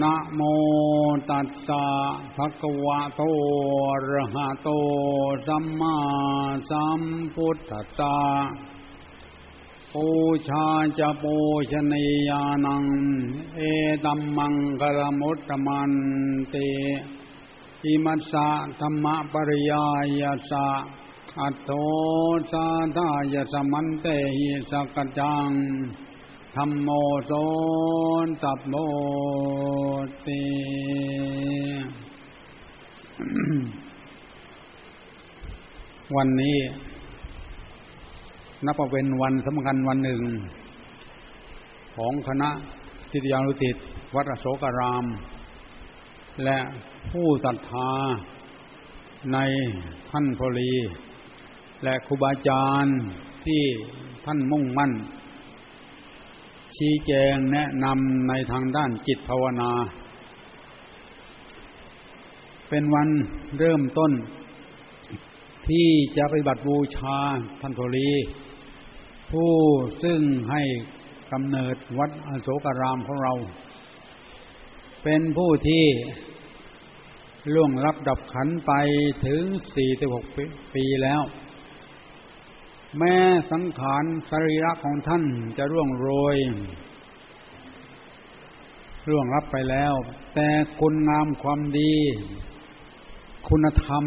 นะโมตัสสะภะคะวะโตอะระหะโตสัมมาสัมพุทธัสสะปูชาจะปูชนียานัง เอตัมมังกลมุตตมันเตอิมัสสะธรรมปริยายาสะอัตโตสาธายสมันเตหิสกจัง ธรรมโมโสตับโมติวันนี้ นับเป็นวันสำคัญวันหนึ่ง ของคณะทิฏยานุสิตวัดอโศการาม และผู้ศรัทธาในท่านพลี และครูบาอาจารย์ที่ท่านมุ่งมั่น ชี้แจงแนะนำในทางด้านจิตภาวนา เป็นวันเริ่มต้น ที่จะปฏิบัติบูชาท่านโพลีผู้ซึ่งให้กำเนิดวัดอโศการามของเรา เป็นผู้ที่ล่วงรับดับขันไปถึงสี่สิบหกปีแล้ว แม้สังขารสรีระของท่านจะร่วงโรยร่วงรับไปแล้ว แต่คุณงามความดี คุณธรรม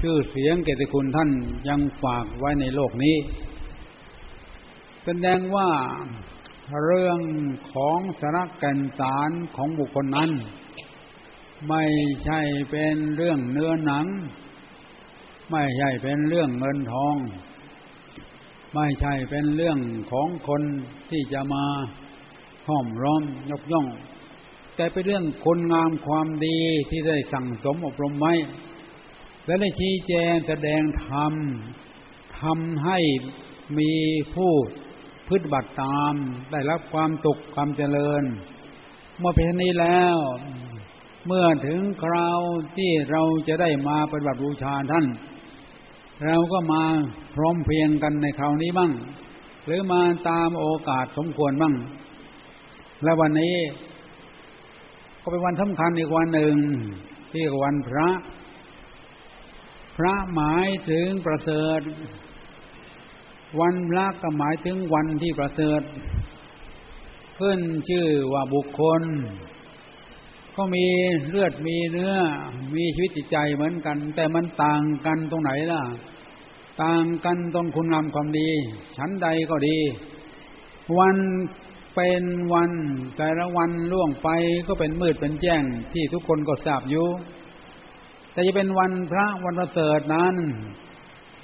ชื่อเสียงเกียรติคุณท่านยังฝากไว้ในโลกนี้ แสดงว่าเรื่องของสาระแก่นสารของบุคคลนั้น ไม่ใช่เป็นเรื่องเนื้อหนัง ไม่ใช่เป็นเรื่องเงินทอง ไม่ใช่เป็นเรื่องของคนที่จะมาห้อมร้อมยกย่อง แต่เป็นเรื่องคุณงามความดีที่ได้สั่งสมอบรมไว้และได้ชี้แจงแสดงธรรมทำให้มีผู้พฤติบัติตาม ได้รับความสุขความเจริญ เมื่อเป็นนี้แล้ว เมื่อถึงคราวที่เราจะได้มาปฏิบัติบูชาท่าน เราก็มาพร้อมเพียงกันในคราวนี้บ้าง หรือมาตามโอกาสสมควรบ้าง และวันนี้ ก็เป็นวันสำคัญอีกวันหนึ่งที่วันพระ พระหมายถึงประเสริฐ วันพระก็หมายถึงวันที่ประเสริฐ ขึ้นชื่อว่าบุคคล ก็มีเลือดมีเนื้อ มีชีวิตจิตใจเหมือนกัน แต่มันต่างกันตรงไหนล่ะ ต่างกันตรงคุณงามความดี ชั้นใดก็ดี วันเป็นวัน แต่ละวันล่วงไปก็เป็นมืดเป็นแจ้งที่ทุกคนก็ทราบอยู่แต่จะเป็นวันพระวันประเสริฐนั้น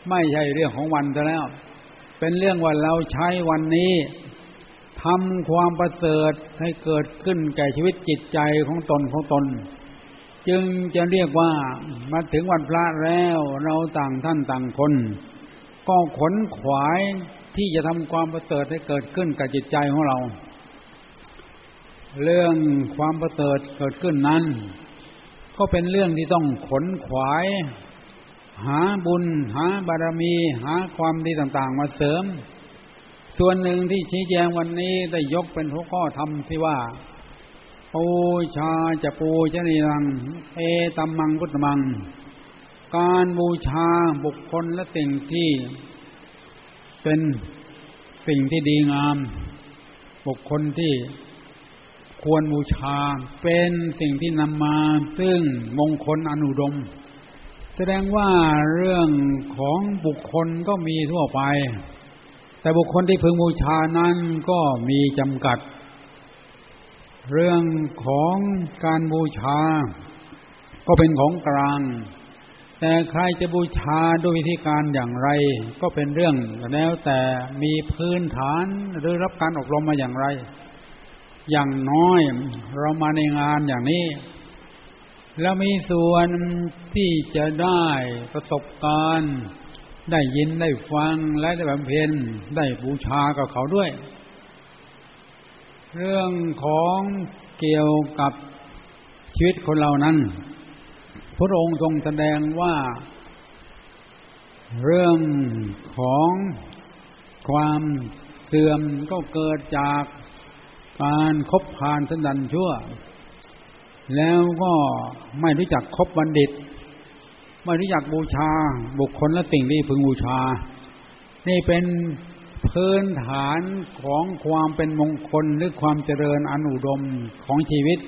ไม่ใช่เรื่องของวันแต่แล้ว เป็นเรื่องว่าเราใช้วันนี้ ทำความประเสริฐให้เกิดขึ้นแก่ชีวิตจิตใจของตนของตน จึงจะเรียกว่ามาถึงวันพระแล้วเราต่างท่านต่างคน ก็ขนขวายที่จะทำความประเสริฐให้เกิดขึ้นกับจิตใจของเรา เรื่องความประเสริฐเกิดขึ้นนั้น ก็เป็นเรื่องที่ต้องขนขวาย หาบุญ หาบารมี หาความดีต่าง ๆ มาเสริม ส่วนหนึ่งที่ชี้แจงวันนี้ได้ยกเป็นหัวข้อธรรมที่ว่าปูชาจะปูชนีรัง เอตัมมังพุทธมัง การบูชาบุคคลและสิ่งที่ เป็นสิ่งที่ดีงาม บุคคลที่ควรบูชาเป็นสิ่งที่นำมา ซึ่งมงคลอนุดม แสดงว่าเรื่องของบุคคลก็มีทั่วไป แต่บุคคลที่พึงบูชานั้นก็มีจำกัด เรื่องของการบูชา ก็เป็นของกลาง แต่ใครจะบูชาด้วยวิธีการอย่างไร ก็เป็นเรื่องแล้วแต่มีพื้นฐานหรือรับการอบรมมาอย่างไร อย่างน้อยเรามาในงานอย่างนี้ แล้วมีส่วนที่จะได้ประสบการณ์ ได้ยินได้ฟังและได้บำเพ็ญได้บูชากับเขาด้วย เรื่องของเกี่ยวกับชีวิตคนเรานั้น พระองค์ทรงแสดงว่า เรื่องของความเสื่อมก็เกิดจากการคบพานสันดันชั่ว แล้วก็ไม่รู้จักคบบัณฑิต ไม่รู้จักบูชาบุคคลและสิ่งที่พึงบูชา นี่เป็นพื้นฐานของความเป็นมงคลหรือความเจริญอันอุดมของชีวิต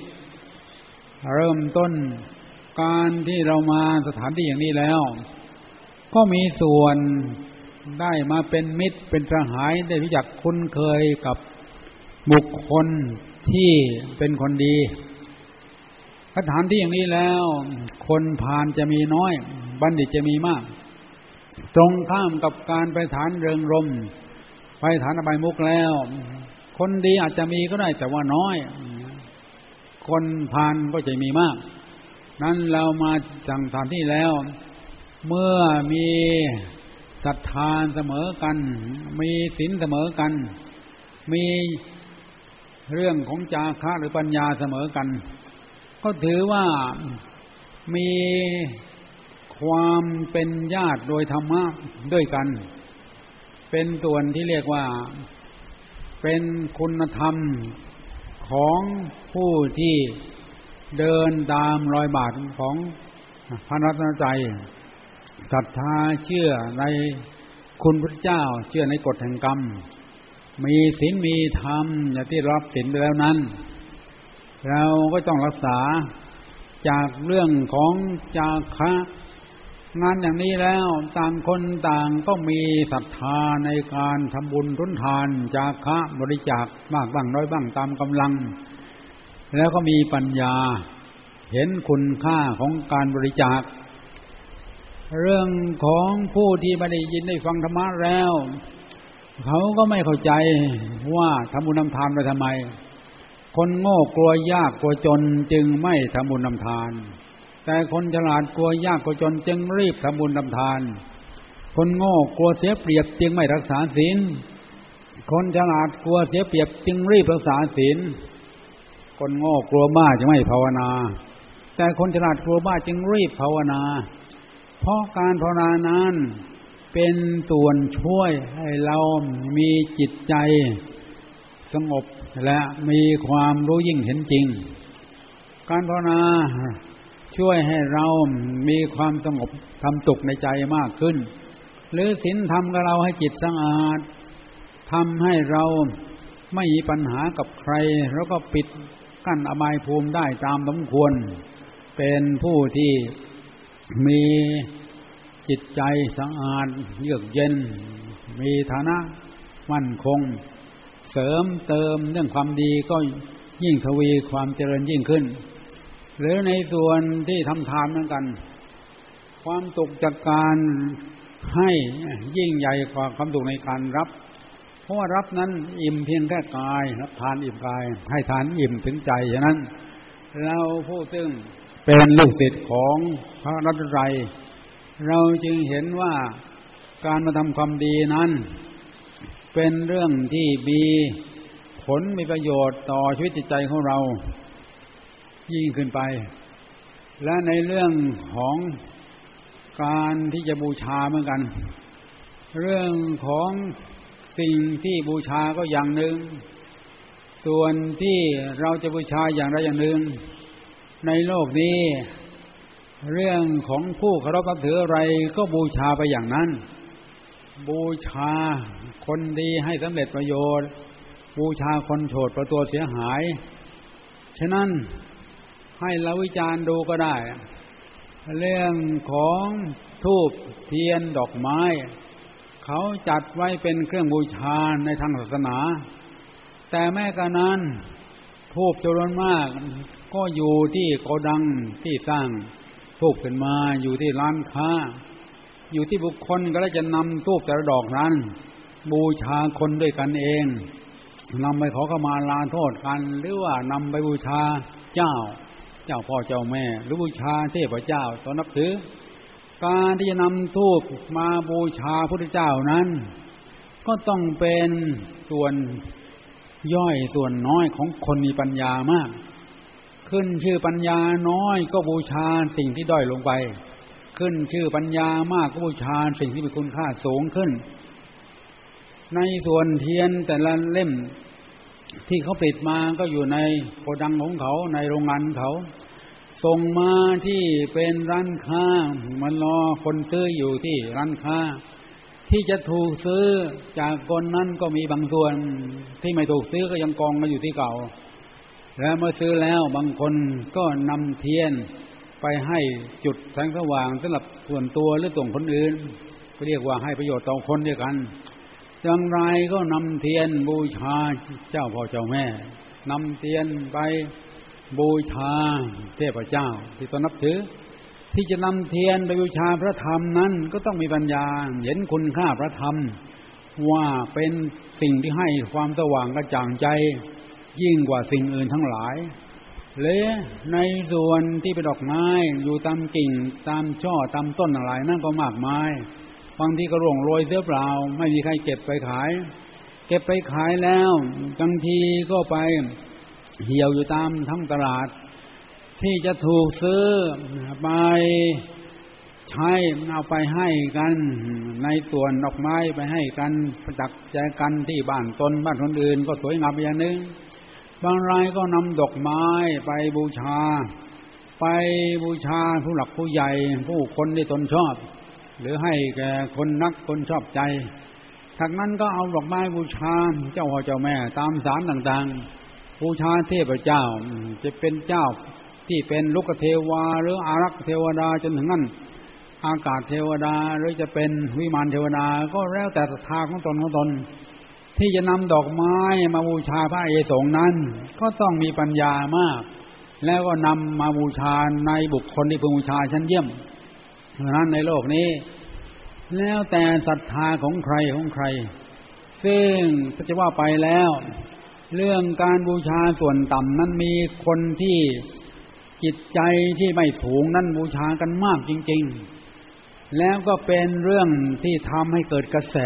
เริ่มต้นการที่เรามาสถานที่อย่างนี้แล้ว ก็มีส่วนได้มาเป็นมิตรเป็นสหายได้รู้จักคุ้นเคยกับบุคคลที่เป็นคนดี สถานที่อย่างนี้แล้ว คนผ่านจะมีน้อย บัณฑิตจะมีมาก ตรงข้ามกับการไปฐานเริงรม ไปฐานอบายมุกแล้ว คนดีอาจจะมีก็ได้แต่ว่าน้อย คนผ่านก็จะมีมาก นั้นเรามาจังสถานที่แล้ว เมื่อมีศรัทธาเสมอกัน มีศีลเสมอกัน มีเรื่องของจาคะหรือปัญญาเสมอกัน ก็ถือว่ามีความเป็นญาติโดยธรรมะด้วยกัน เป็นส่วนที่เรียกว่าเป็นคุณธรรมของผู้ที่เดินตามรอยบาทของพระรัตนใจศรัทธาเชื่อในคุณพระเจ้าเชื่อในกฎแห่งกรรม มีศีลมีธรรมอย่างที่รับศีลไปแล้วนั้น เราก็ต้องรักษาจากเรื่องของจาคะงานอย่างนี้แล้วต่างคนต่างก็มีศรัทธาในการทำบุญทุนทานจาคะบริจาคมากบ้างน้อยบ้างตามกำลัง แล้วก็มีปัญญาเห็นคุณค่าของการบริจาค เรื่องของผู้ที่ไม่ได้ยินได้ฟังธรรมะแล้ว เขาก็ไม่เข้าใจว่าทำบุญนำทานไปทำไม คนโง่กลัวยากกลัวจนจึงไม่ทำบุญนำทาน แต่คนฉลาดกลัวยากกลัวจนจึงรีบทำบุญนำทาน คนโง่กลัวเสียเปรียบจึงไม่รักษาศีล คนฉลาดกลัวเสียเปรียบจึงรีบรักษาศีล คนโง่กลัวบ้าจึงไม่ภาวนา แต่คนฉลาดกลัวบ้าจึงรีบภาวนา เพราะการภาวนานั้นเป็นส่วนช่วยให้เรามีจิตใจ สงบและมีความรู้ยิ่งเห็นจริง การภาวนาช่วยให้เรามีความสงบทำสุขในใจมากขึ้น หรือศีลทำกับเราให้จิตสะอาดทำให้เราไม่มีปัญหากับใคร แล้วก็ปิดกั้นอบายภูมิได้ตามสมควร เป็นผู้ที่มีจิตใจสะอาดเยือกเย็น มีฐานะมั่นคง เสริมเติมเรื่องความดีก็ยิ่งทวีความเจริญยิ่งขึ้น หรือในส่วนที่ทำทานเหมือนกัน ความสุขจากการให้ยิ่งใหญ่กว่าความสุขในการรับ เพราะว่ารับนั้นอิ่มเพียงแค่กายรับทานอิ่มกาย ให้ทานอิ่มถึงใจฉะนั้นเราผู้ซึ่งเป็นลูกศิษย์ของพระรัตนตรัยเราจึงเห็นว่าการมาทำความดีนั้น เป็นเรื่องที่มีผลมีประโยชน์ต่อชีวิตจิตใจของเรา ยิ่งขึ้นไป และในเรื่องของการที่จะบูชาเหมือนกัน เรื่องของสิ่งที่บูชาก็อย่างหนึ่ง ส่วนที่เราจะบูชาอย่างใดอย่างหนึ่ง ในโลกนี้ เรื่องของผู้เคารพนับถืออะไรก็บูชาไปอย่างนั้น บูชาคนดีให้สำเร็จประโยชน์ บูชาคนโฉดประตัวเสียหาย ฉะนั้นให้เราวิจารณ์ดูก็ได้ เรื่องของทูบเทียนดอกไม้ เขาจัดไว้เป็นเครื่องบูชาในทางศาสนา แต่แม้กระนั้นทูบจำนวนมาก ก็อยู่ที่โกดังที่สร้างทูบขึ้นมาอยู่ที่ร้านค้า อยู่ที่บุคคลก็จะนำทูบแต่ละดอกนั้น บูชาคนด้วยกันเองนำไปขอขมาลาโทษกัน หรือว่านำไปบูชาเจ้า เจ้าพ่อเจ้าแม่ หรือบูชาเทพเจ้าตอนนับถือ การที่จะนำทูปมาบูชาพระพุทธเจ้านั้น ก็ต้องเป็นส่วนย่อยส่วนน้อยของคนมีปัญญามาก ขึ้นชื่อปัญญาน้อยก็บูชาสิ่งที่ด้อยลงไป ขึ้น ชื่อปัญญามากก็บูชาสิ่งที่มีคุณค่าสูงขึ้น ในส่วนเทียนแต่ละเล่มที่เขาปิดมาก็อยู่ในโกดังของเขาในโรงงานเขาส่งมาที่เป็นร้านค้ามันรอคนซื้ออยู่ที่ร้านค้า ที่จะถูกซื้อจากคนนั้นก็มีบางส่วนที่ไม่ถูกซื้อก็ยังกองมาอยู่ที่เก่า แล้วเมื่อซื้อแล้วบางคนก็นำเทียน ไปให้จุดแสงสว่างสำหรับส่วนตัวหรือส่งคนอื่นก็เรียกว่าให้ประโยชน์ต่อคนด้วยกันอย่างไรก็นำเทียนบูชาเจ้าพ่อเจ้าแม่นำเทียนไปบูชาเทพเจ้า ที่ตนนับถือ ที่จะนำเทียนไปบูชาพระธรรมนั้นก็ต้องมีปัญญา เห็นคุณค่าพระธรรม ว่าเป็นสิ่งที่ให้ความสว่างกระจ่างใจ ยิ่งกว่าสิ่งอื่นทั้งหลาย เลยในส่วนที่เป็นดอกไม้อยู่ตามกิ่งตามช่อตามต้นอะไรนั่นก็มากมายบางทีก็ร่วงโรยเสียเปล่า ไม่มีใครเก็บไปขาย เก็บไปขายแล้วบางทีก็ไปเหี่ยวอยู่ตามทั้งตลาด ที่จะถูกซื้อไปใช้เอาไปให้กัน ในส่วนดอกไม้ไปให้กันประจักษ์ใจกันที่บ้านตนบ้านคนอื่นก็สวยงามอย่างนึง บางรายก็นำดอกไม้ไปบูชา ไปบูชาผู้หลักผู้ใหญ่ ผู้คนที่ตนชอบ หรือให้แก่คนนักคนชอบใจจากนั้นก็เอาดอกไม้บูชาเจ้าพ่อเจ้าแม่ตามสารต่างๆ บูชาเทพเจ้าจะเป็นเจ้าที่เป็นลุกเทวาหรืออารักษ์เทวดาจนถึงนั้นอากาศเทวดาหรือจะเป็นวิมานเทวดาก็แล้วแต่ศรัทธาของตนของตน ที่จะนำดอกไม้มาบูชาพระเอสงนั้น ก็ต้องมีปัญญามาก แล้วก็นำมาบูชาในบุคคลที่พึงบูชาชั้นเยี่ยมนั้นในโลกนี้ แล้วแต่ศรัทธาของใครของใคร ซึ่งจะว่าไปแล้ว เรื่องการบูชาส่วนต่ำนั้นมีคนที่จิตใจที่ไม่สูงนั้นบูชากันมากจริง ๆ แล้วก็เป็นเรื่องที่ทำให้เกิดกระแส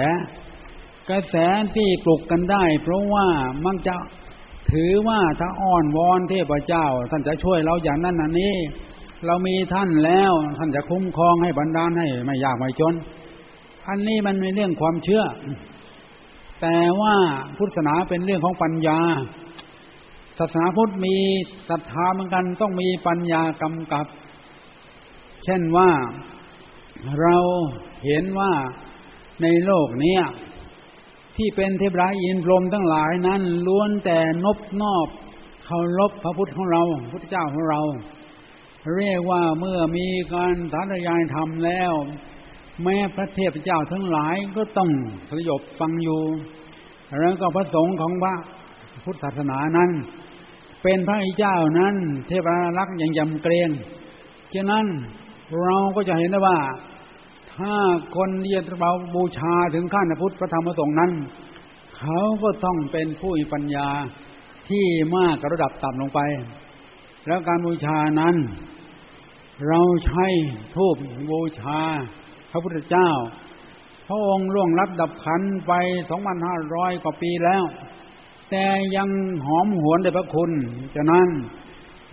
กระแสที่ปลุกกันได้ เพราะว่ามันจะถือว่าถ้าอ้อนวอนเทพเจ้า ท่านจะช่วยเราอย่างนั้นอันนี้ เรามีท่านแล้วท่านจะคุ้มครองให้บรรดาให้ไม่ยากไม่จน อันนี้มันเป็นเรื่องความเชื่อ แต่ว่าพุทธศาสนาเป็นเรื่องของปัญญา ศาสนาพุทธมีศรัทธาเหมือนกันต้องมีปัญญากำกับ เช่นว่าเราเห็นว่าในโลกนี้ ที่เป็นเทพราอินพรมทั้งหลายนั้นล้วนแต่นบนอบเคารพพระพุทธของเราพุทธเจ้าของเรา เรียกว่าเมื่อมีการสารยายธรรมแล้ว แม้พระเทพเจ้าทั้งหลายก็ต้องสยบฟังอยู่แล้วก็พระสงฆ์ของพระพุทธศาสนานั้น เป็นพระอิเจ้านั้น เทพรักษ์อย่างยำเกรงฉะนั้นเราก็จะเห็นได้ว่า ถ้าคนเรียนเบาบูชาถึงขั้นพระพุทธพระธรรมพระสงฆ์นั้น เขาก็ต้องเป็นผู้มีปัญญาที่มากระดับต่ำลงไป แล้วการบูชานั้น เราใช้ทูบบูชา พระพุทธเจ้า พระองค์ล่วงรับดับขันไปสองพันห้าร้อยกว่าปีแล้ว แต่ยังหอมหวนในพระคุณฉะนั้น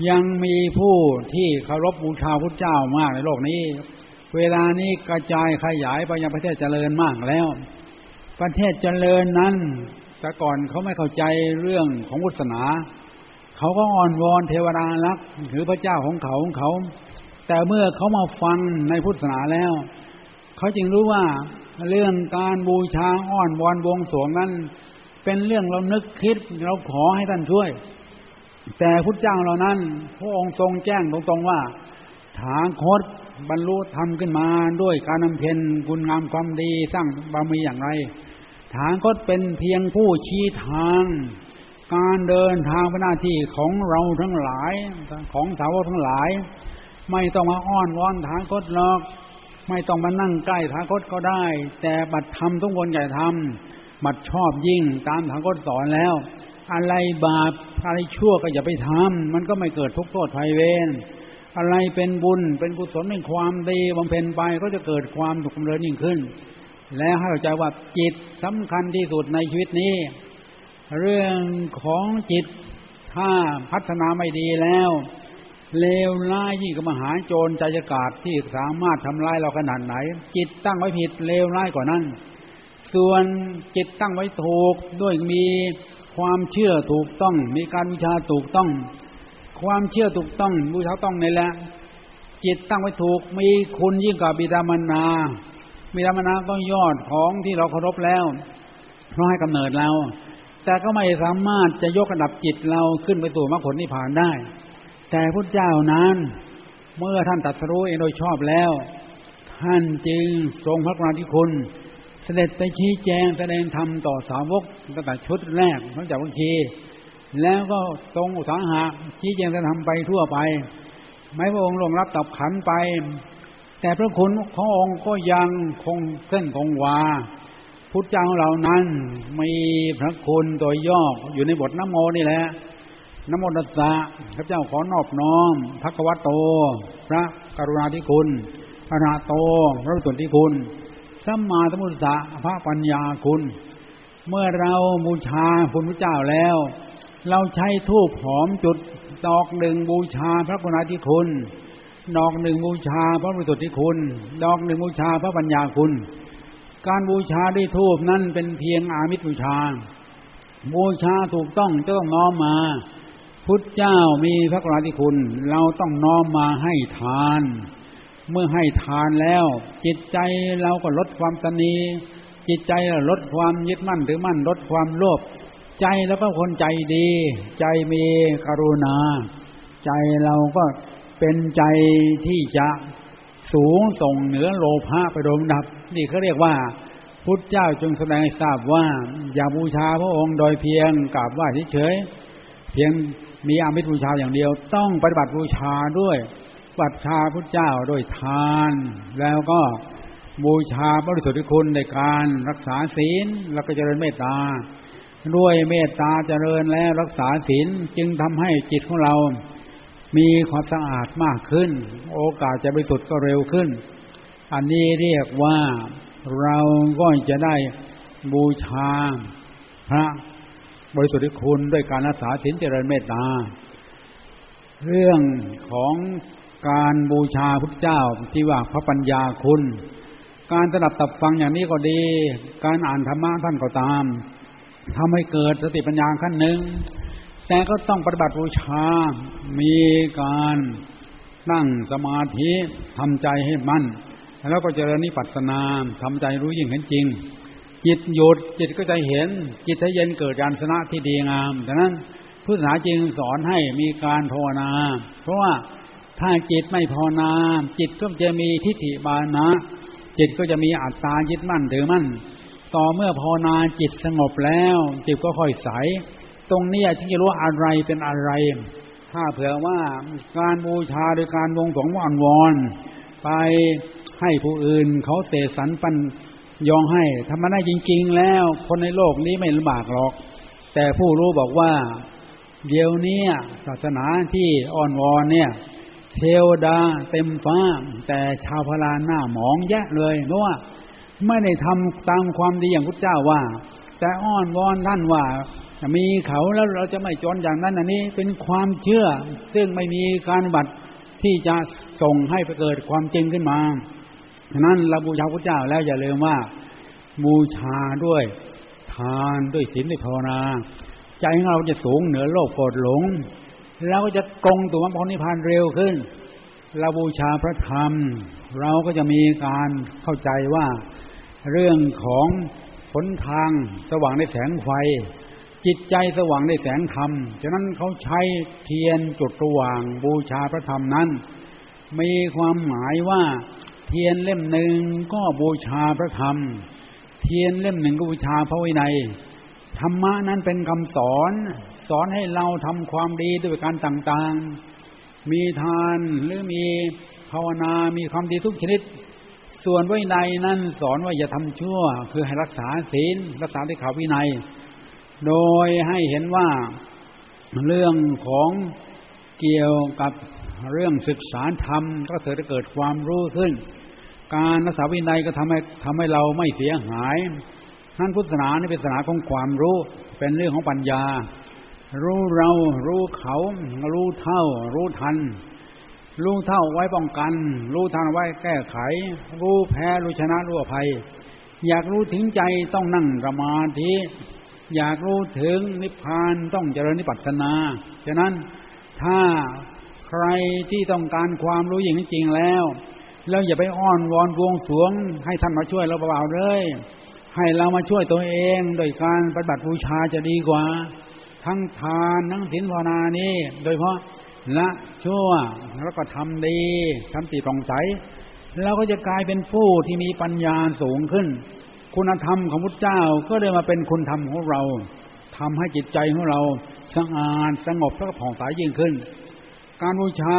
ยังมีผู้ที่เคารพบูชาพระเจ้ามากในโลกนี้ เวลานี้กระจายขยายไปยังประเทศเจริญมากแล้ว ประเทศเจริญนั้น แต่ก่อนเขาไม่เข้าใจเรื่องของพุทธศาสนา เขาก็อ่อนวอนเทวดารักหรือพระเจ้าของเขาของเขา แต่เมื่อเขามาฟังในพุทธศาสนาแล้ว เขาจึงรู้ว่าเรื่องการบูชาอ้อนวอนวงสวงนั้น เป็นเรื่องเรานึกคิดเราขอให้ท่านช่วย แต่พุทธเจ้าเหล่านั้น พระองค์ทรงแจ้งตรงๆว่า ถาคตบรรลุธรรมขึ้นมาด้วยการนำเพ็ญคุณงามความดีสร้างบารมีอย่างไร ถาคตเป็นเพียงผู้ชี้ทาง การเดินทางเป็นหน้าที่ของเราทั้งหลายของสาวกทั้งหลาย ไม่ต้องมาอ้อนวอนถาคตหรอก ไม่ต้องมานั่งใกล้ทาคตก็ได้ แต่บัตรทำทุกคนใหญ่ทำบัตรชอบยิ่งตามทาคตสอนแล้ว อะไรบาปอะไรชั่วก็อย่าไปทำมันก็ไม่เกิดทุกข์โทษภัยเวร อะไรเป็นบุญเป็นกุศลเป็นความดีบำเพ็ญไปก็จะเกิดความสุขเริญยิ่งขึ้น และให้เข้าใจว่าจิตสำคัญที่สุดในชีวิตนี้ เรื่องของจิตถ้าพัฒนาไม่ดีแล้ว เลวร้ายยิ่งกับมหาโจรใจกาดที่สามารถทำลายเราขนาดไหน จิตตั้งไว้ผิดเลวร้ายกว่านั้น ส่วนจิตตั้งไว้ถูกด้วยมีความเชื่อถูกต้อง มีการบูชาถูกต้อง ความเชื่อถูกต้องบูชาต้องนี่แหละจิตตั้งไว้ถูกมีคุณยิ่งกว่าบิดามานาบิดามานาก็ยอดของที่เราเคารพแล้วเพราะให้กำเนิดเรา แต่ก็ไม่สามารถจะยกระดับจิตเราขึ้นไปสู่มรรคผลนิพพานได้ แต่พระเจ้านั้น เมื่อท่านตัดสู้เองโดยชอบแล้ว ท่านจึงทรงพระกรุณาธิคุณ เสด็จไปชี้แจงแสดงธรรมต่อสาวกตั้งแต่ชุดแรกหลังจากวังคี แล้วก็ทรงอุตสาหะชี้แจงแสดงธรรมไปทั่วไป ไม่พระองค์ลงรับตับขันไป แต่พระคุณขององค์ก็ยังคงเส้นคงวาพุทธเจ้าเหล่านั้นมีพระคุณโดยย่ออยู่ในบทน้ำโมนี่แหละนโมตัสสะพระเจ้าขอนอบน้อมพระกวโต พระกรุณาธิคุณพระนาโต พระสุทธิคุณสัมมาสัมพุทธะพระปัญญาคุณ เมื่อเราบูชาคุณพระเจ้าแล้ว เราใช้ทูบหอมจุดดอกหนึ่งบูชาพระกุณาธิคุณ ดอกหนึ่งบูชาพระบริสุทธิคุณ ดอกหนึ่งบูชาพระปัญญาคุณ การบูชาด้วยทูบนั้นเป็นเพียงอามิตรบูชา บูชาถูกต้องจะต้องน้อมมาพุทธเจ้ามีพระกราธิคุณ เราต้องน้อมมาให้ทาน เมื่อให้ทานแล้ว จิตใจเราก็ลดความตนีจิตใจลดความยึดมั่นถือมั่นลดความโลภ ใจแล้วก็คนใจดี ใจมีกรุณา ใจเราก็เป็นใจที่จะสูงส่งเหนือโลภะไปโดมดับ นี่เขาเรียกว่าพุทธเจ้าจงแสดงให้ทราบว่า อย่าบูชาพระองค์โดยเพียงกราบไหว้เฉยเพียงมีอามิตรบูชาอย่างเดียว ต้องปฏิบัติบูชาด้วยบัตชาพุทธเจ้าด้วยทาน แล้วก็บูชาบริสุทธิคุณในการรักษาศีลแล้วก็เจริญเมตตา ด้วยเมตตาเจริญแล้วรักษาศีลจึงทำให้จิตของเรา มีความสะอาดมากขึ้น โอกาสจะบริสุทธิ์ก็เร็วขึ้น อันนี้เรียกว่าเราก็จะได้บูชาพระบริสุทธิคุณด้วยการรักษาศีลเจริญเมตตา เรื่องของการบูชาพุทธเจ้าที่ว่าพระปัญญาคุณ การสดับตับฟังอย่างนี้ก็ดี การอ่านธรรมะท่านก็ตาม ทำให้เกิดสติปัญญาขั้นหนึ่ง แต่ก็ต้องปฏิบัติบูชา มีการนั่งสมาธิทำใจให้มั่น แล้วก็เจริญนิพพานาทำใจรู้ยิ่งเห็นจริง จิตหยุดจิตก็จะเห็น จิตให้เย็นเกิดการชนะที่ดีงามดังนั้นพุทธศาสนาจึงสอนให้มีการภาวนา เพราะว่าถ้าจิตไม่พอนา จิตก็จะมีทิฏฐิบานะ จิตก็จะมีอัตตายึดมั่นถือมั่น ต่อเมื่อพอนาจิตสงบแล้วจิตก็ค่อยใส ตรงนี้ที่จะรู้อะไรเป็นอะไร ถ้าเผื่อว่าการบูชาโดยการวงสงวอนวอน ไปให้ผู้อื่นเขาเสสันปันยองให้ทำมาได้จริง ๆ แล้วคนในโลกนี้ไม่ลำบากหรอก แต่ผู้รู้บอกว่า เดี๋ยวนี้ศาสนาที่อ่อนวอนเนี่ยเทวดาเต็มฟ้า แต่ชาวพลาหน้าหมองแยะเลยเพราะว่า ไม่ได้ทำตามความดีอย่างพุทธเจ้าว่า แต่อ้อนวอนท่านว่า มีเขาแล้วเราจะไม่จนอย่างนั้นอันนี้เป็นความเชื่อ ซึ่งไม่มีการบัตรที่จะส่งให้ไปเกิดความจริงขึ้นมาฉะนั้นเราบูชาพระเจ้าแล้วอย่าลืมว่า บูชาด้วยทานด้วยศีลด้วยภาวนา ใจของเราจะสูงเหนือโลกโกรธหลงเราก็จะตรงตัวมรรคนิพพานเร็วขึ้น เราบูชาพระธรรม เราก็จะมีการเข้าใจว่า เรื่องของผลทางสว่างในแสงไฟ จิตใจสว่างในแสงธรรม ฉะนั้นเขาใช้เทียนจุดระหว่างบูชาพระธรรมนั้น มีความหมายว่าเทียนเล่มหนึ่งก็บูชาพระธรรม เทียนเล่มหนึ่งก็บูชาพระวินัยธรรมะนั้นเป็นคำสอน สอนให้เราทำความดีด้วยการต่างๆ มีทานหรือมีภาวนา มีความดีทุกชนิด ส่วนวินัยนั้นสอนว่าอย่าทำชั่ว คือให้รักษาศีลรักษาที่ขาวินัย โดยให้เห็นว่าเรื่องของเกี่ยวกับเรื่องศึกษาธรรมก็เกิดเกิดความรู้ขึ้น การรักษาวินัยก็ทำให้ทำให้เราไม่เสียหายท่านพุทธศาสนานี่เป็นศาสนาของความรู้เป็นเรื่องของปัญญา รู้เรารู้เขา รู้เท่า รู้ทัน รู้เท่าไว้ป้องกัน รู้ทันไว้แก้ไข รู้แพ้รู้ชนะรู้อภัย อยากรู้ถึงใจต้องนั่งสมาธิอยากรู้ถึงนิพพานต้องเจริญนิพพานา ฉะนั้นถ้าใครที่ต้องการความรู้อย่างจริงแล้ว แล้วอย่าไปอ้อนวอนบวงสวง ให้ท่านมาช่วยเราเปล่าเลย ให้เรามาช่วยตัวเองโดยการปฏิบัติบูชาจะดีกว่า ทั้งทานทั้งศีลภาวนานี้ โดยเพราะ ละชั่วแล้วก็ทำดีทำตีตรงใสเราก็จะกลายเป็นผู้ที่มีปัญญาสูงขึ้น คุณธรรมของพุทธเจ้าก็ได้มาเป็นคุณธรรมของเราทำให้จิตใจของเราสะอาดสงบแล้วก็ผ่องใสยิ่งขึ้น การบูชา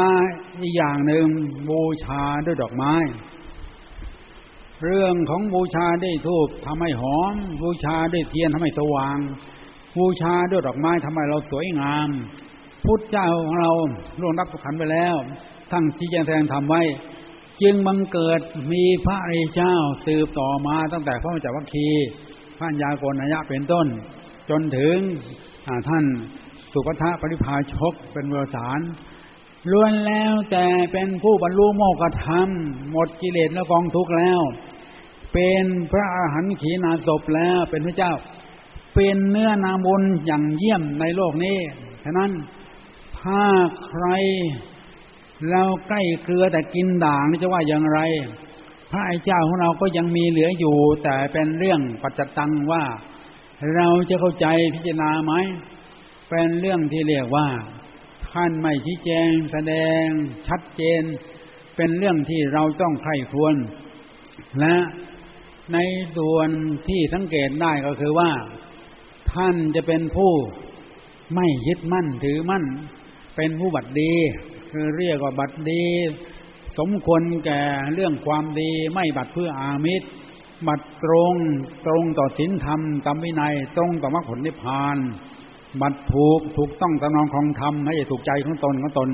อีกอย่างหนึ่งบูชาด้วยดอกไม้ เรื่องของบูชาได้ทูบทำให้หอม บูชาด้วยเทียนทำให้สว่าง บูชาด้วยดอกไม้ทำให้เราสวยงาม พุทธเจ้าของเราล่วงรับขันไปแล้ว ทั้งที่แจงแทงทำไว้ จึงบังเกิดมีพระริเจ้าสืบต่อมาตั้งแต่พระมจาวัคคีพระยากรนายะเป็นต้น จนถึงท่านสุภทะปริพาชกเป็นเวสารล้วนแล้วแต่เป็นผู้บรรลุโมกธรรม หมดกิเลสและกองทุกข์แล้ว เป็นพระอาหารหันต์ขีณาศพแล้วเป็นพระเจ้า เป็นเนื้อนาบุญอย่างเยี่ยมในโลกนี้ ฉะนั้น ถ้าใครเราใกล้เกลือแต่กินด่างนี่จะว่าอย่างไร พระไอ้เจ้าของเราก็ยังมีเหลืออยู่ แต่เป็นเรื่องปัจจตังว่า เราจะเข้าใจพิจารณาไหมเป็นเรื่องที่เรียกว่าท่านไม่ชี้แจงแสดงชัดเจน เป็นเรื่องที่เราต้องใคร่ควรและในส่วนที่สังเกตได้ก็คือว่า ท่านจะเป็นผู้ไม่ยึดมั่นถือมั่น เป็นผู้บัดดี คือเรียกว่าบัดดี สมควรแก่เรื่องความดีไม่บัดเพื่ออามิตร บัดตรงตรงต่อศีลธรรมตามวินัยตรงต่อมรรคผลนิพพาน บัดถูกถูกต้องตามนองของธรรมไม่ใช่ถูกใจของตนของตน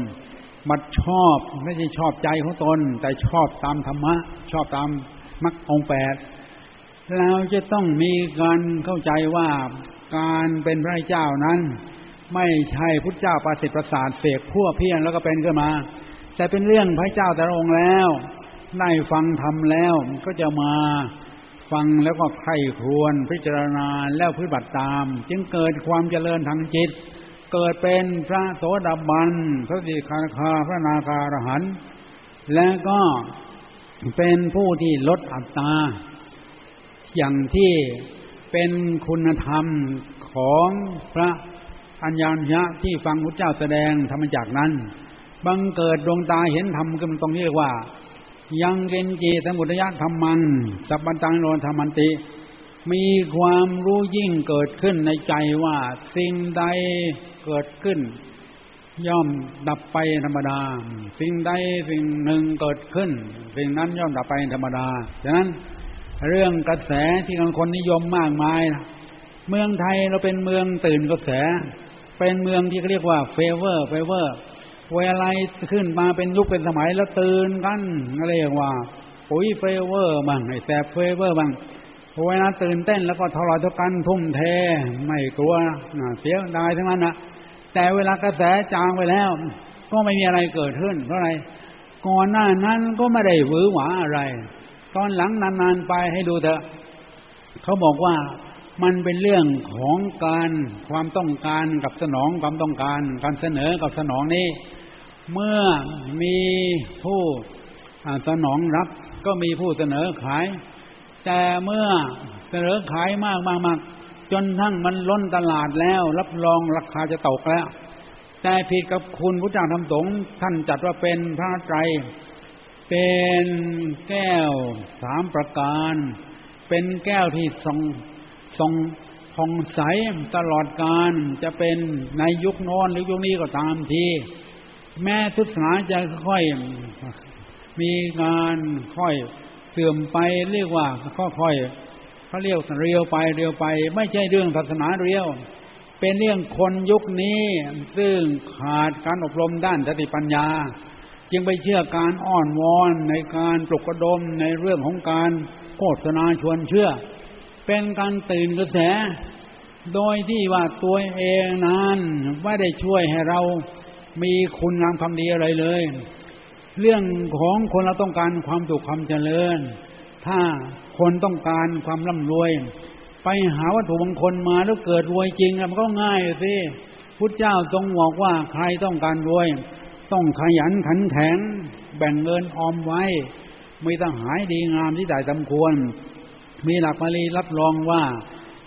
บัดชอบไม่ใช่ชอบใจของตน แต่ชอบตามธรรมะ ชอบตามมรรคองแปดเราจะต้องมีการเข้าใจว่าการเป็นพระเจ้านั้น ไม่ใช่พุทธเจ้าประสิทธิ์ประสาทเสกพั่วเพียงแล้วก็เป็นขึ้นมา แต่เป็นเรื่องพระเจ้าแต่องค์แล้วได้ฟังธรรมแล้วก็จะมาฟังแล้วก็ไข้ควรพิจารณาแล้วพิบัติตาม จึงเกิดความเจริญทางจิต เกิดเป็นพระโสดาบันพระสิกขาคาพระนาคารหันและก็เป็นผู้ที่ลดอัตตา อย่างที่เป็นคุณธรรมของพระ อัญญาณยะที่ฟังพระเจ้าแสดงธรรมจากนั้น บังเกิดดวงตาเห็นธรรมก็มันต้องเรียกว่า ยังเกนจีสมุทยธรรมัน สัพพัตังโนธรรมันติ มีความรู้ยิ่งเกิดขึ้นในใจว่าสิ่งใดเกิดขึ้น ย่อมดับไปธรรมดา สิ่งใดสิ่งหนึ่งเกิดขึ้น สิ่งนั้นย่อมดับไปธรรมดาฉะนั้นเรื่องกระแสที่คนนิยมมากมาย เมืองไทยเราเป็นเมืองตื่นกระแส เป็นเมืองที่เรียกว่า fever fever เวลาขึ้นมาเป็นยุคเป็นสมัยแล้วตื่นกันเรียกว่าปุ๋ย fever บ้างไอ้แสบ fever บ้างเวลาตื่นเต้นแล้วก็ทรอยทุกันทุ่มเทไม่กลัวเสียดายทั้งนั้นนะแต่เวลากระแสจางไปแล้ว ก็ไม่มีอะไรเกิดขึ้น เพราะอะไรก่อนหน้านั้นก็ไม่ได้หวือหวาอะไร ตอนหลังนานๆไปให้ดูเถอะเขาบอกว่า มันเป็นเรื่องของการความต้องการกับสนองความต้องการ การเสนอกับสนองนี้เมื่อมีผู้สนองรับก็มีผู้เสนอขาย แต่เมื่อเสนอขายมากมากมากจนทั้งมันล้นตลาดแล้ว รับรองราคาจะตกแล้ว แต่ผิดกับคุณพระเจ้าธรรมสงฆ์ท่านจัดว่าเป็นพระไตรเป็นแก้วสามประการ เป็นแก้วที่ทรง ทรงผ่องใสตลอดการจะเป็นในยุคโน้นหรือยุคนี้ก็ตามที แม้ทุตศาสนาจะค่อยมีงานค่อยเสื่อมไปเรียกว่าค่อยเขาเรียกเรียวไปเรียวไป ไม่ใช่เรื่องศาสนาเรียว เป็นเรื่องคนยุคนี้ ซึ่งขาดการอบรมด้านสติปัญญา จึงไปเชื่อการอ้อนวอนในการปลุกระดมในเรื่องของการโฆษณาชวนเชื่อ เป็นการตื่นกระแส โดยที่ว่าตัวเองนั้นไม่ได้ช่วยให้เรามีคุณงามความดีอะไรเลย เรื่องของคนเราต้องการความสุขความเจริญ ถ้าคนต้องการความร่ำรวย ไปหาวัตถุมงคลมาแล้วเกิดรวยจริงมันก็ง่ายสิพุทธเจ้าทรงบอกว่าใครต้องการรวย ต้องขยันขันแข็ง แบ่งเงินออมไว้ ไม่ต้องหายดีงามที่ได้สมควร มีหลักบาลีรับรองว่า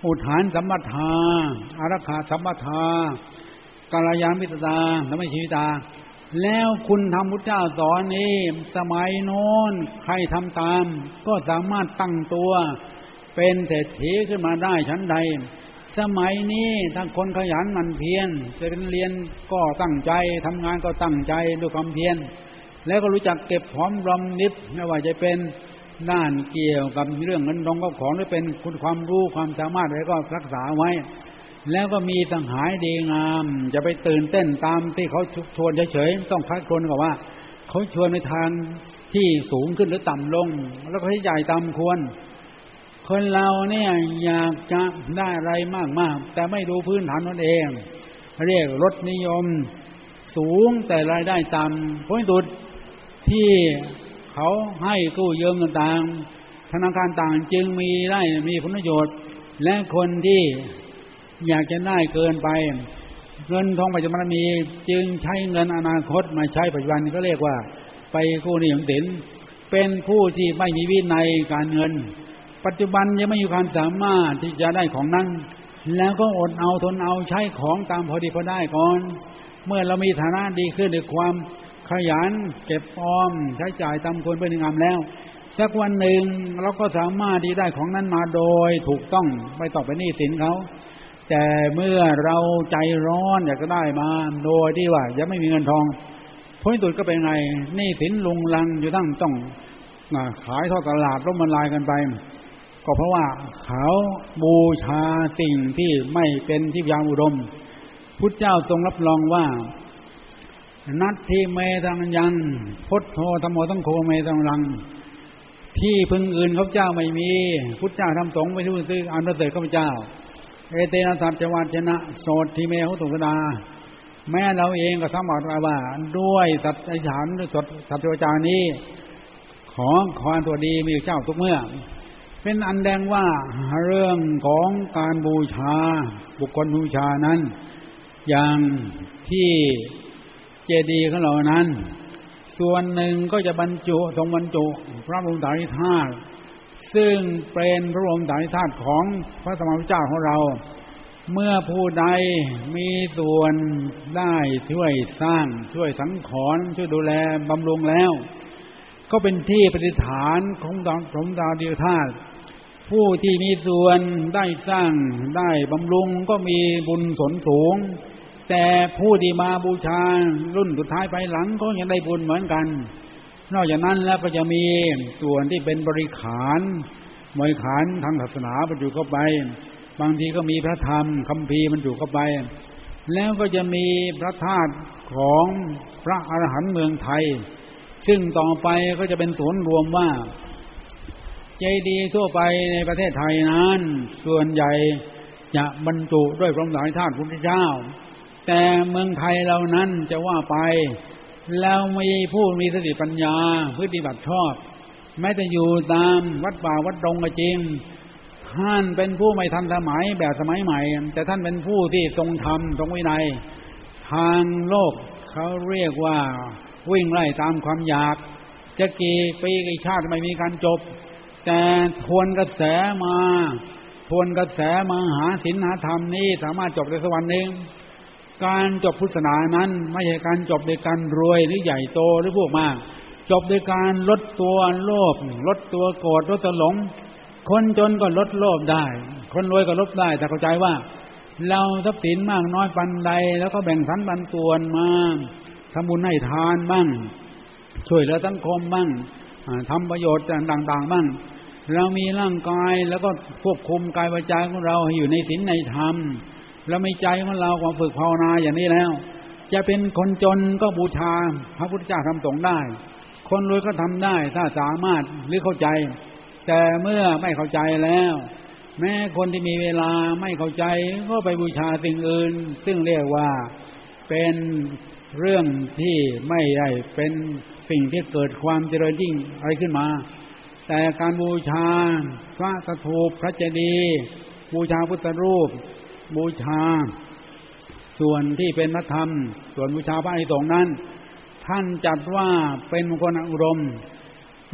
อุทานสัมปทาอารักขาสัมปทากาลยามิตตาและไม่ชีวิตา แล้วคุณทำพุทธเจ้าสอนนี้สมัยโน้นใครทำตาม ก็สามารถตั้งตัว เป็นเศรษฐีขึ้นมาได้ชั้นใด สมัยนี้ถ้าคนขยันมันเพียรจะเรียนก็ตั้งใจทำงานก็ตั้งใจด้วยความเพียรแล้วก็รู้จักเก็บหอมรอมนิบไม่ว่าจะเป็น ด้านเกี่ยวกับเรื่องเงินทองก็ของหรือเป็นคุณความรู้ความสามารถอะไรก็รักษาไว้ แล้วก็มีตังหายดีงาม จะไปตื่นเต้นตามที่เขาชวนเฉยๆต้องคัดคนกับว่าเขาชวนในทางที่สูงขึ้นหรือต่ำลง แล้วก็ใช้ใหญ่ตามควร คนเราเนี่ยอยากจะได้อะไรมากๆ แต่ไม่ดูพื้นฐานตนเอง เรียกรถนิยมสูงแต่รายได้ต่ำผลสุดที่ เขาให้กู้ยืมต่างธนาคารต่างจึงมีได้มีผลประโยชน์ และคนที่อยากจะได้เกินไป เงินทองปัจจุบันมีจึงใช้เงินอนาคตมาใช้ปัจจุบันก็เรียกว่า ไปกู้หนี้ยืมสินเป็นผู้ที่ไม่มีวินัยการเงิน ปัจจุบันยังไม่มีความสามารถที่จะได้ของนั้น แล้วก็อดเอาทนเอาใช้ของตามพอดีพอได้ก่อน เมื่อเรามีฐานะดีขึ้นด้วยความ ขยันเก็บออม ใช้จ่ายตามควรเป็นงามแล้ว สักวันหนึ่งเราก็สามารถที่ได้ของนั้นมาโดยถูกต้องไม่ต้องไปหนี้สินเขาแต่เมื่อเราใจร้อนอยากจะได้มาโดยที่ว่ายังไม่มีเงินทองผลสุดก็เป็นไงนี่สินลุงลังอยู่ตั้งต้องขายทอดตลาดร่มมันลายกันไป ก็เพราะว่าเขาบูชาสิ่งที่ไม่เป็นที่ยางอุดม พุทธเจ้าทรงรับรองว่า นัตทีเมตังยังพุทโธธรรมโอตั้งโคเมตังลัง ที่พึงอื่นเขาเจ้าไม่มี พุทธเจ้าทำสงฆ์ไม่รู้ซื้ออันประเสริฐข้าพเจ้า เอเตนะสัจวัจนะโสดทีเมหุตุสดา แม้เราเองก็สมบัติว่า ด้วยสัจฉานด้วยสดสัจวจานี้ ขอความตัวดีมีเจ้าทุกเมื่อ เป็นอันแดงว่าเรื่องของการบูชา บุคคลบูชานั้น อย่างที่ เจดีย์ของเรานั้น ส่วนหนึ่งก็จะบรรจุทรงบรรจุ พระบรมสารีธาตุซึ่งเป็นพระองค์สายธาตุของพระสมณเจ้าของเรา เมื่อผู้ใดมีส่วนได้ช่วยสร้างช่วยสังขรช่วยดูแลบำรุงแล้ว ก็เป็นที่ปฏิฐานของสมดาวเดียวธาตุผู้ที่มีส่วนได้สร้างได้บำรุงก็มีบุญสนสูง แต่ผู้ที่มาบูชารุ่นสุดท้ายไปหลังก็ยังได้บุญเหมือนกัน นอกจากนั้นแล้วก็จะมีส่วนที่เป็นบริขารบริขารทางศาสนาบรรจุเข้าไป บางทีก็มีพระธรรมคำพีบรรจุเข้าไป แล้วก็จะมีพระธาตุของพระอรหันต์เมืองไทย ซึ่งต่อไปก็จะเป็นศูนย์รวมว่าใจดีทั่วไปในประเทศไทยนั้น ส่วนใหญ่จะบรรจุด้วยพระสายธาตุพุทธเจ้า แต่เมืองไทยเรานั้นจะว่าไป แล้วมีผู้มีสติปัญญาพฤติบัติชอบ แม้จะอยู่ตามวัดป่าวัดดงก็จริงท่านเป็นผู้ไม่ทันสมัยแบบสมัยใหม่ แต่ท่านเป็นผู้ที่ทรงธรรมทรงวินัย ทางโลกเขาเรียกว่าวิ่งไล่ตามความอยาก จะกี่ปีกี่ชาติไม่มีการจบ แต่ทวนกระแสมา ทวนกระแสมาหาศีลหาธรรมนี้สามารถจบในสวันหนึ่ง การจบพุทธศาสนานั้นไม่ใช่การจบโดยการรวยหรือใหญ่โตหรือพวกมาก จบโดยการลดตัวโลภลดตัวโกรธลดตัวหลง คนจนก็ลดโลภได้ คนรวยก็ลดได้ แต่เข้าใจว่า เราทรัพย์สินมากน้อยปันใด แล้วก็แบ่งสรรปันส่วนมาทำบุญให้ทานบ้างช่วยเหลือสังคมบ้างทำประโยชน์ต่าง ๆ บ้างเรามีร่างกายแล้วก็ควบคุมกายวาจาของเราให้อยู่ในศีลในธรรม แล้วไมีใจของเราความฝึกภาวนาอย่างนี้แล้ว จะเป็นคนจนก็บูชาพระพุทธเจ้าทำสงได้ คนรวยก็ทำได้ถ้าสามารถหรือเข้าใจ แต่เมื่อไม่เข้าใจแล้ว แม้คนที่มีเวลาไม่เข้าใจก็ไปบูชาสิ่งอื่น ซึ่งเรียกว่าเป็นเรื่องที่ไม่ได้เป็นสิ่งที่เกิดความเจริญยิ่งอะไรขึ้นมา แต่การบูชาพระสถูปพระเจดีย์บูชาพุทธรูป บูชา ส่วนที่เป็นพระธรรม ส่วนบูชาพระอริสงนั้น ท่านจัดว่าเป็นมงคลอุดม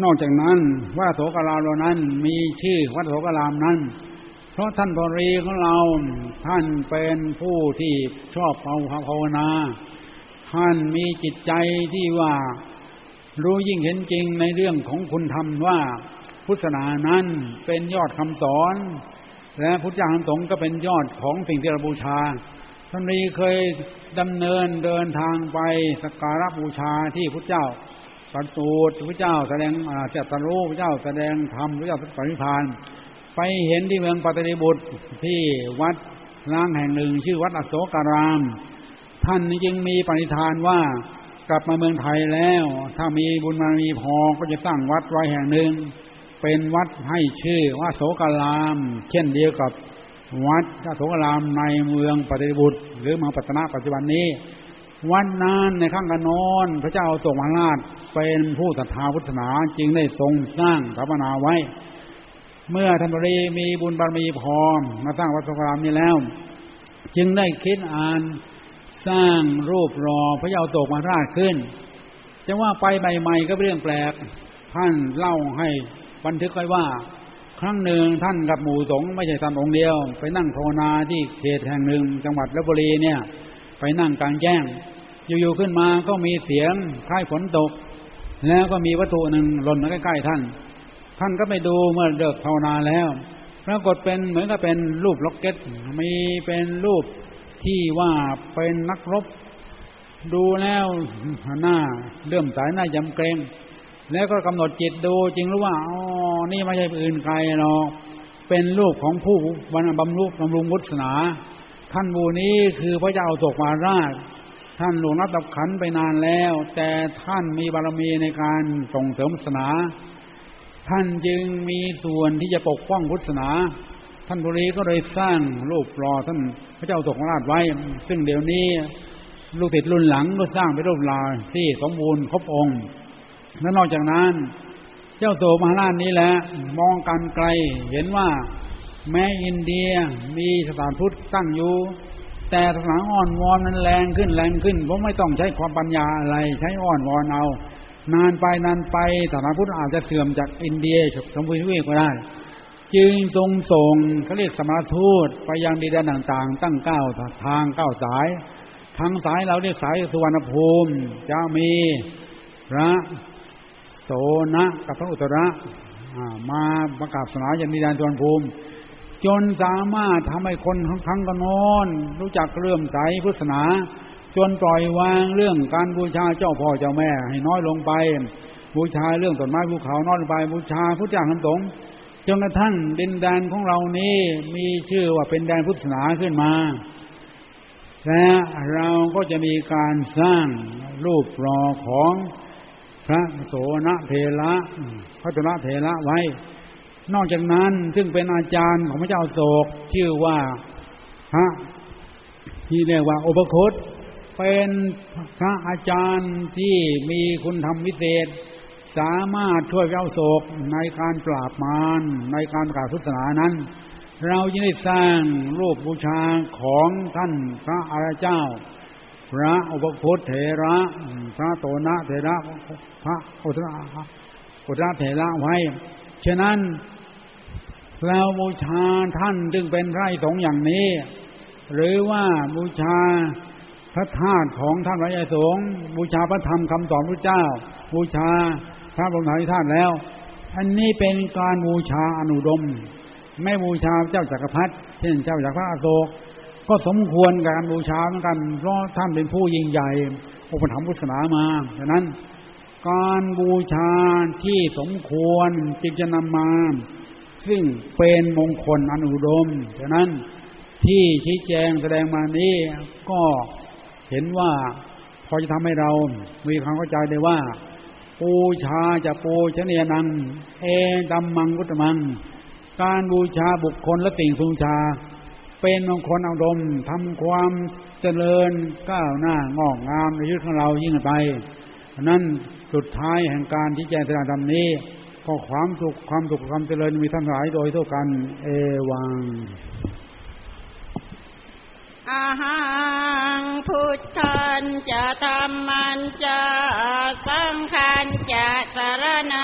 นอกจากนั้นวัดโสกรามเหล่านั้นมีชื่อวัดโสกรามนั้น เพราะท่านบรีของเราท่านเป็นผู้ที่ชอบเาภาวนา ท่านมีจิตใจที่ว่ารู้ยิ่งเห็นจริงในเรื่องของคุณธรรมว่าพุทธศาสนานั้นเป็นยอดคำสอน และพุทธเจ้าคำสงก็เป็นยอดของสิ่งที่เราบูชาท่านนี้เคยดำเนินเดินทางไปสักการะบูชาที่พุทธเจ้าประสูตรพระเจ้าแสดงเจตสรู้พระเจ้าแสดงธรรมพระเจ้าปริพาน ไปเห็นที่เมืองปัตติบุตรที่วัดล้างแห่งหนึ่ง ชื่อวัดอโศการาม ท่านจึงมีปณิธานว่ากลับมาเมืองไทยแล้ว ถ้ามีบุญมามีพอก็จะสร้างวัดไว้แห่งหนึ่ง เป็นวัดให้ชื่อว่าโสกราม เช่นเดียวกับวัดโสกรามในเมืองปฏิบุตรหรือเมืองปัตนาปัจจุบันนี้ วัดนั้นในข้างกันนอนพระเจ้าทรงมหาราชเป็นผู้ศรัทธาพุทธศาสนาจึงได้ทรงสร้างสถาปนาไว้ เมื่อธรรมรีมีบุญบารมีพอมาสร้างวัดโสกรามนี้แล้ว จึงได้คิดอ่านสร้างรูปรอพระเยาโตกมาราชขึ้นจะว่าไปใหม่ๆก็เรื่องแปลกท่านเล่าให้ บันทึกไว้ว่า ครั้งหนึ่งท่านกับหมู่สงฆ์ไม่ใช่ท่านองค์เดียว ไปนั่งภาวนาที่เขตแห่งหนึ่ง จังหวัดลบบุรีเนี่ย ไปนั่งกลางแจ้ง อยู่ๆขึ้นมาก็มีเสียงคล้ายฝนตก แล้วก็มีวัตถุหนึ่งหล่นมาใกล้ๆท่าน ท่านก็ไปดูเมื่อเลิกภาวนาแล้วปรากฏเป็นเหมือนกับเป็นรูปล็อกเก็ตมีเป็นรูปที่ว่าเป็นนักรบ ดูแล้วหน้าเลื่อมสายหน้ายำเกรง แล้วก็กำหนดจิตดูจริงรู้ว่าอ๋อ นี่ไม่ใช่อื่นใครหรอกเป็นลูกของผู้บรรบำรุบำรุงวุฒนา ท่านบูนี้คือพระเจ้าตกมาราช ท่านหลวงนับตับขันไปนานแล้ว แต่ท่านมีบารมีในการส่งเสริมศาสนา ท่านจึงมีส่วนที่จะปกป้องพุทธศาสนา ท่านบุรีก็เลยสร้างรูปรอท่านพระเจ้าตกราชไว้ ซึ่งเดี๋ยวนี้ลูกติดรุ่นหลังก็สร้างเป็นรูปลาที่สมบูรณ์ครบองค์และนอกจากนั้น เจ้าโสมหาราชนี้แหละมองกันไกล เห็นว่าแม้อินเดียมีสถานพุทธตั้งอยู่ แต่สถานอ่อนวอนนั้นแรงขึ้นแรงขึ้นเพราะไม่ต้องใช้ความปัญญาอะไรใช้อ่อนวอนเอา นานไปนานไปสถานพุทธอาจจะเสื่อมจากอินเดียสมบูรณ์ก็ได้ จึงทรงส่งเขาเรียกสมาทูตไปยังดินแดนต่างๆ ตั้งเก้าทางเก้าสายทางสายเราเรียกสายสุวรรณภูมิจะมีพระ โสนะกับพระอุตระมาประกาศศาสนาอย่างดินแดนสุวรภูมิ จนสามารถทำให้คนทั้งกันนอน รู้จักเรื่มใสพุทธศาสนา จนปล่อยวางเรื่องการบูชาเจ้าพ่อเจ้าแม่ ให้น้อยลงไป บูชาเรื่องต้นไม้ภูเขาน้อยลงไป บูชาพระเจ้าคำสงจนกระทั่งดินแดนของเรานี้มีชื่อว่าเป็นแดนพุทธศาสนาขึ้นมาและเราก็จะมีการสร้างรูปรอของ พระโสนเทระพระตุระเทระไว้ นอกจากนั้นซึ่งเป็นอาจารย์ของพระเจ้าโศกชื่อว่าพระที่เรียกว่าอุปคตเป็นพระอาจารย์ที่มีคุณธรรมวิเศษ สามารถช่วยเจ้าโศกในการปราบมารในการประกาศพุทธศาสนานั้น เราจะได้สร้างรูปบูชาของท่านพระอริเจ้า พระอุปคุตเถระ พระโสนะเถระ พระอุตระอุตระเถระไว้ ฉะนั้นเราบูชาท่านจึงเป็นไร่สงอย่างนี้ หรือว่าบูชาพระธาตุของท่านพระยาสงบูชาพระธรรมคำสอนพระเจ้า บูชาพระบรมธาตุแล้ว อันนี้เป็นการบูชาอนุดม ไม่บูชาเจ้าจักรพรรดิเช่นเจ้าจักรพรรดิอโศก ก็สมควรการบูชาเหมือนกัน เพราะท่านเป็นผู้ยิ่งใหญ่อุปถัมภ์พุทธศาสนามาดังนั้น การบูชาที่สมควรจึงจะนำมา ซึ่งเป็นมงคลอนุดมดังนั้นที่ชี้แจงแสดงมานี้ก็เห็นว่าพอจะทำให้เรามีความเข้าใจได้ว่า ปูชาจะปูชนียนัง เอดัมมังกุตมัง การบูชาบุคคลและสิ่งบูชา เป็นมงคลอาดมณ์ทำความเจริญก้าวหน้างอกงามในชีวิตของเรายิ่งไปนั้นสุดท้ายแห่งการที่แจ้งแสดงธรรมนี้ก็ความสุขความสุขความเจริญมีทั้งหลายโดยทั่วกัน เอวังอาหังพุทธันจะธรรมันจะสังขันจะสารนา